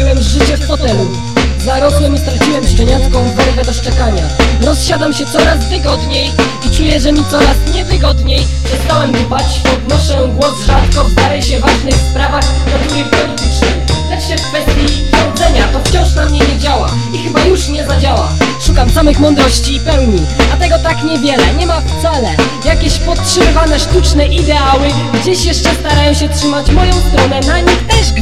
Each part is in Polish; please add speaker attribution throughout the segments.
Speaker 1: Odkryłem życie w fotelu Zarosłem i straciłem szczeniacką werwę do szczekania. Rozsiadam się coraz wygodniej I czuję, że mi coraz niewygodniej. Przestałem dbać, podnoszę głos rzadko. W zdaje się ważnych sprawach natury politycznej. Lecz się w kwestii rządzenia to wciąż na mnie nie działa I chyba już nie zadziała. Szukam samych mądrości i pełni A tego tak niewiele, nie ma wcale. Jakieś podtrzymywane sztuczne ideały. Gdzieś jeszcze starają się trzymać moją stronę. Na nich też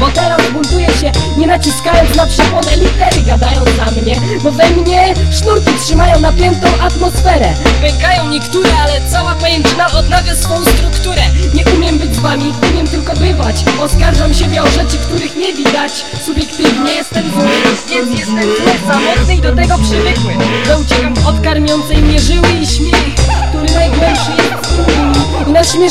Speaker 1: bo teraz buntuję się Nie naciskając na przeponę litery gadając na mnie Bo we mnie sznurki trzymają napiętą atmosferę. Pękają niektóre, ale cała pajęczyna odnawia swą strukturę. Nie umiem być z wami, umiem tylko bywać. Oskarżam siebie o rzeczy, których nie widać. Subiektywnie jestem zły, więc jestem zły Samotny i do tego przywykły. Że uciekam od karmiącej mnie żyły i śmiech Który najgłębszy jest strumieni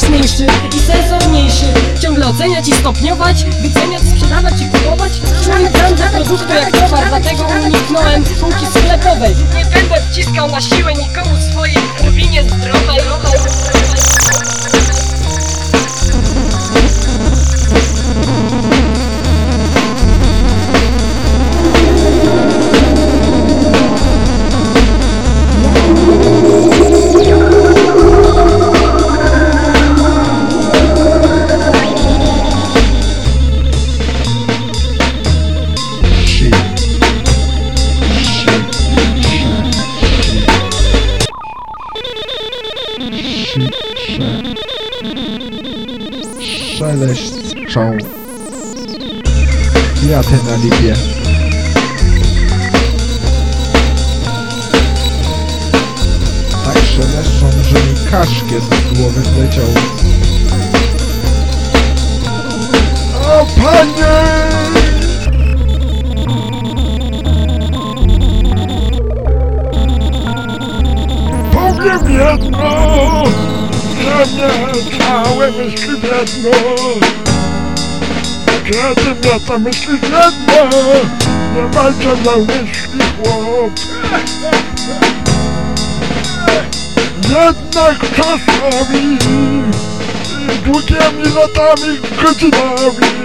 Speaker 1: I sensowniejszy. Ciągle oceniać i stopniować Wyceniać, sprzedawać i kupować. Czuję brandze produktu jak towar Dlatego uniknąłem półki sklepowej. Nie będę wciskał na siłę nikomu swojej krwi niezdrowej
Speaker 2: Szelest strzał. Kwiaty na lipie. Tak szeleszczą, że mi kaszkiet z głowy zleciał. O panie!
Speaker 3: Powiem jedno, że mnie całe myśli biedno. Kiedy mnie myśli biedne, nie będzie miał myśli chłop. Jednak czasami, długimi latami, godzinami,